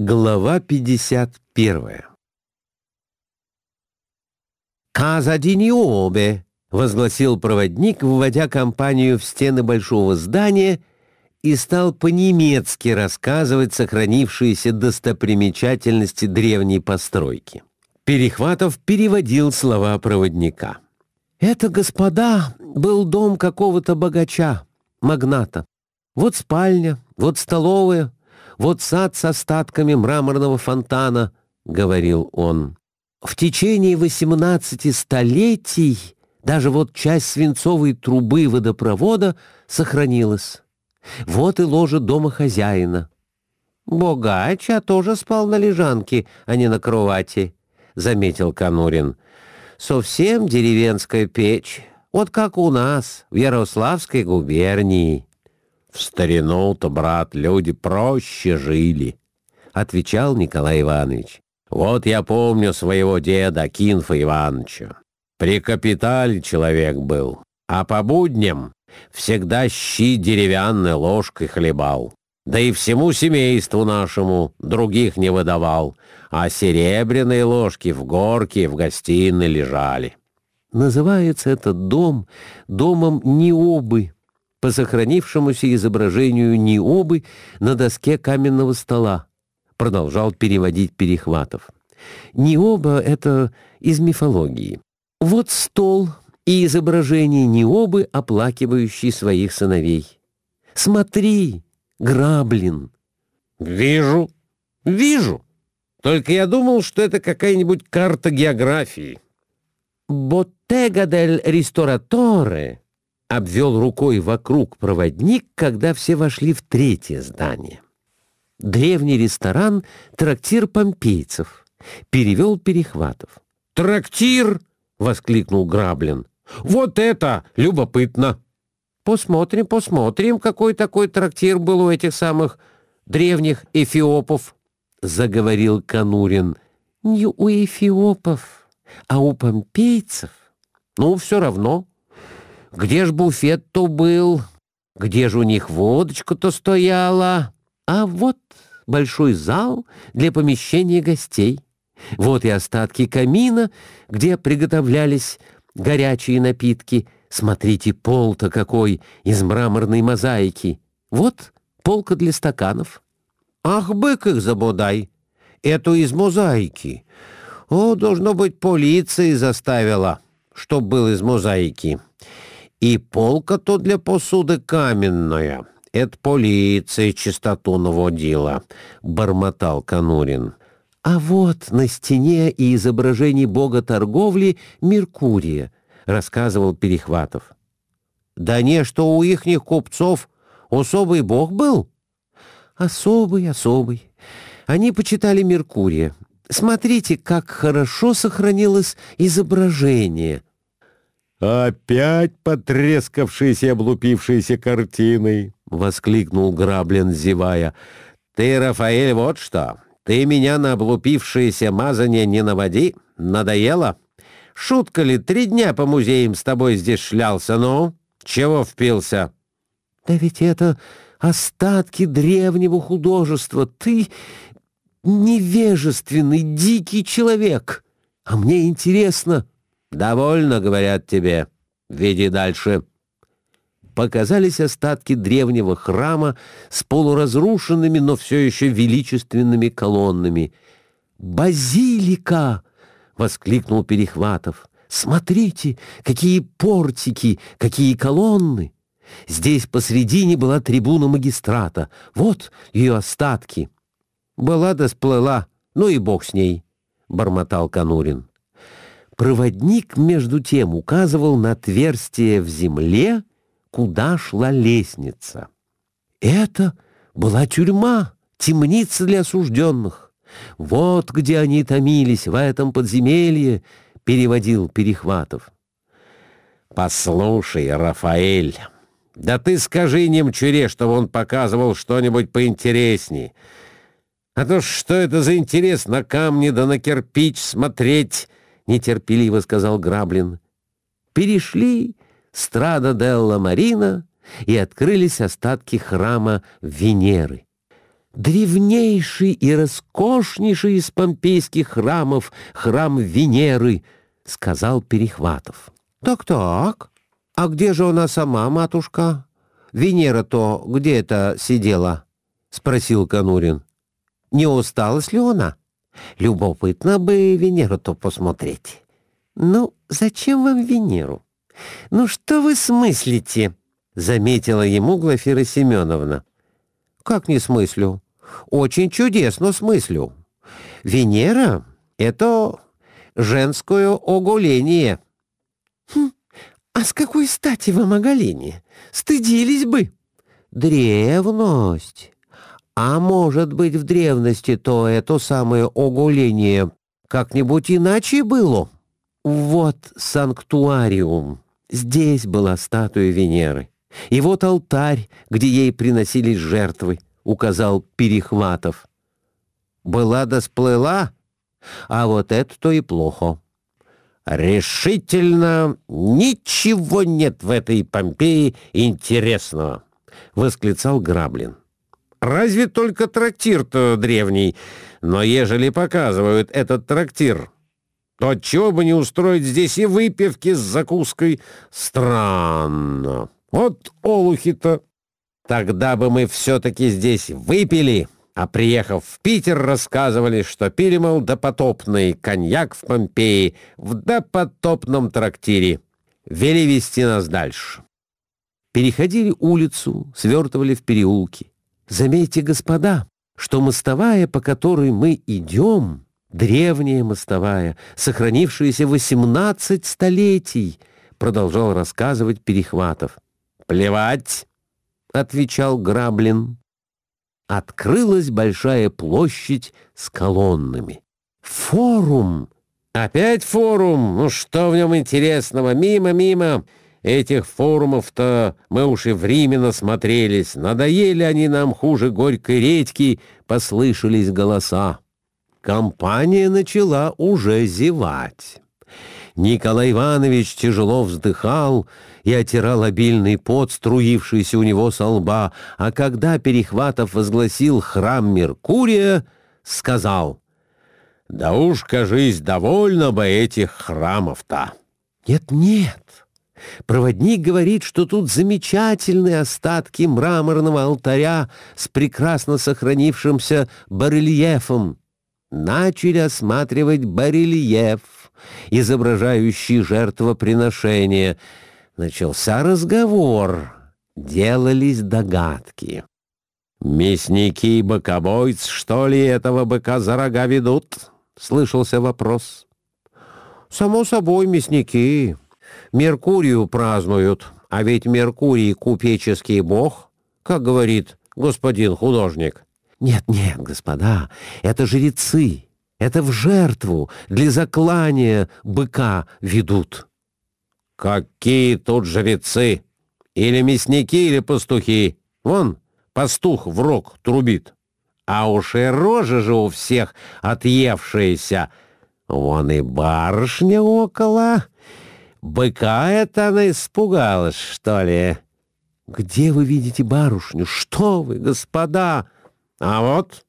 Глава 51 «Каза Диниобе!» — возгласил проводник, вводя компанию в стены большого здания и стал по-немецки рассказывать сохранившиеся достопримечательности древней постройки. Перехватов переводил слова проводника. «Это, господа, был дом какого-то богача, магната. Вот спальня, вот столовая, вот сад с остатками мраморного фонтана», — говорил он. «В течение восемнадцати столетий даже вот часть свинцовой трубы водопровода сохранилась. Вот и ложе дома хозяина». «Богач, а тоже спал на лежанке, а не на кровати», — заметил Конурин. «Совсем деревенская печь, вот как у нас, в Ярославской губернии». «В старину-то, брат, люди проще жили», — отвечал Николай Иванович. «Вот я помню своего деда Кинфа Ивановича. При капитале человек был, а по будням всегда щи деревянной ложкой хлебал. Да и всему семейству нашему других не выдавал, а серебряные ложки в горке в гостиной лежали». Называется этот дом домом Необы, по сохранившемуся изображению Ниобы на доске каменного стола, продолжал переводить Перехватов. Ниоба — это из мифологии. Вот стол и изображение Ниобы, оплакивающей своих сыновей. Смотри, Граблин. Вижу, вижу. Только я думал, что это какая-нибудь карта географии. Боттега дель Ристораторе обвел рукой вокруг проводник, когда все вошли в третье здание. Древний ресторан «Трактир помпейцев», перевел Перехватов. «Трактир!» — воскликнул Граблин. «Вот это любопытно!» «Посмотрим, посмотрим, какой такой трактир был у этих самых древних эфиопов», — заговорил Конурин. «Не у эфиопов, а у помпейцев. Ну, все равно». Где ж буфет-то был? Где же у них водочка-то стояла? А вот большой зал для помещения гостей. Вот и остатки камина, где приготовлялись горячие напитки. Смотрите, пол-то какой из мраморной мозаики. Вот полка для стаканов. Ах, бык их забудай! Эту из мозаики. О, должно быть, полиция заставила, чтоб был из мозаики. И полка-то для посуды каменная. Это полиция чистоту наводила, — бормотал Конурин. А вот на стене и изображение бога торговли Меркурия, — рассказывал Перехватов. Да не, что у ихних купцов особый бог был? Особый, особый. Они почитали Меркурия. Смотрите, как хорошо сохранилось изображение — «Опять потрескавшиеся и облупившиеся картины!» — воскликнул Граблин, зевая. «Ты, Рафаэль, вот что! Ты меня на облупившееся мазание не наводи! Надоело? Шутка ли, три дня по музеям с тобой здесь шлялся, ну? Чего впился?» «Да ведь это остатки древнего художества! Ты невежественный, дикий человек! А мне интересно...» «Довольно, — говорят тебе. Веди дальше». Показались остатки древнего храма с полуразрушенными, но все еще величественными колоннами. «Базилика!» — воскликнул Перехватов. «Смотрите, какие портики, какие колонны! Здесь посредине была трибуна магистрата. Вот ее остатки». «Была да сплыла, ну и бог с ней», — бормотал Конурин. Проводник, между тем, указывал на отверстие в земле, куда шла лестница. Это была тюрьма, темница для осужденных. Вот где они томились, в этом подземелье, переводил Перехватов. «Послушай, Рафаэль, да ты скажи немчуре, чтобы он показывал что-нибудь поинтересней. А то что это за интерес на камни да на кирпич смотреть?» Нетерпеливо сказал Граблин. Перешли Страда Делла Марина и открылись остатки храма Венеры. древнейший и роскошнейший из помпейских храмов, храм Венеры, — сказал Перехватов. Так-так, а где же она сама, матушка? Венера-то где это сидела? — спросил Конурин. Не усталась ли она? Любопытно бы Венеру-то посмотреть. Ну, зачем вам Венеру? Ну, что вы смыслите? — заметила ему Глафира Семеновна. Как не смыслю? Очень чудесно смыслю. Венера — это женское оголение. Хм, а с какой стати вам оголение? Стыдились бы. Древность. А может быть, в древности то это самое оголение как-нибудь иначе было? Вот санктуариум. Здесь была статуя Венеры. И вот алтарь, где ей приносились жертвы, указал Перехватов. Была да сплыла, а вот это-то и плохо. «Решительно ничего нет в этой Помпеи интересного!» — восклицал Граблин. «Разве только трактир-то древний, но ежели показывают этот трактир, то отчего бы не устроить здесь и выпивки с закуской? Странно. Вот олухи-то. Тогда бы мы все-таки здесь выпили, а приехав в Питер, рассказывали, что пили, мол, допотопный коньяк в Помпеи в допотопном трактире. Вели вести нас дальше. Переходили улицу, свертывали в переулки. Заметьте, господа, что мостовая, по которой мы идем, древняя мостовая, сохранившаяся 18 столетий, продолжал рассказывать Перехватов. «Плевать!» — отвечал Граблин открылась большая площадь с колоннами. Форум! Опять форум! Ну что в нем интересного? Мимо, мимо! Этих форумов-то мы уж и в Риме насмотрелись. Надоели они нам хуже горькой редьки, послышались голоса. Компания начала уже зевать. Николай Иванович тяжело вздыхал и отирал обильный пот, струившийся у него со лба, а когда Перехватов возгласил храм Меркурия, сказал, «Да уж, кажись, довольно бы этих храмов-то». «Нет-нет, Проводник говорит, что тут замечательные остатки мраморного алтаря с прекрасно сохранившимся барельефом. Начали осматривать барельеф изображающий жертвоприношение. Начался разговор, делались догадки. «Мясники и быкобойцы, что ли, этого быка за рога ведут?» — слышался вопрос. «Само собой, мясники. Меркурию празднуют, а ведь Меркурий — купеческий бог, как говорит господин художник». «Нет, нет, господа, это жрецы, это в жертву, для заклания быка ведут. Какие тут жрецы? Или мясники, или пастухи. Вон, пастух в рог трубит. А уж и рожа же у всех отъевшаяся. Вон и барышня около. Быка это она испугалась, что ли? Где вы видите барышню? Что вы, господа? А вот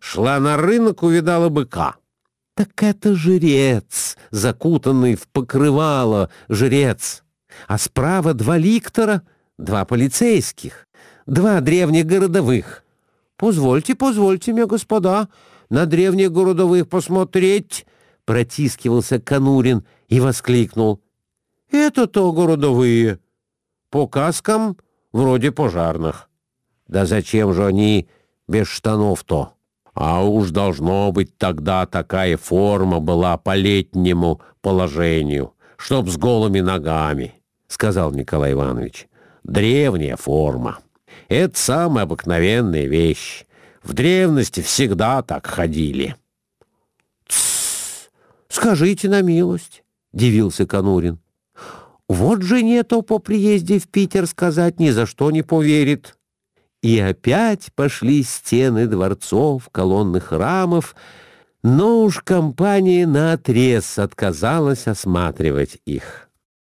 шла на рынок, увидала быка. Так это жрец, закутанный в покрывало жрец. А справа два ликтора, два полицейских, два древних городовых. «Позвольте, позвольте мне, господа, на древних городовых посмотреть!» Протискивался Конурин и воскликнул. «Это-то городовые. По каскам вроде пожарных. Да зачем же они без штанов-то?» А уж должно быть тогда такая форма была по летнему положению, чтоб с голыми ногами, — сказал Николай Иванович. Древняя форма. Это самая обыкновенная вещь. В древности всегда так ходили. скажите на милость, — дивился Конурин. Вот же нету по приезде в Питер сказать ни за что не поверит. И опять пошли стены дворцов, колонны храмов, но уж компания наотрез отказалась осматривать их.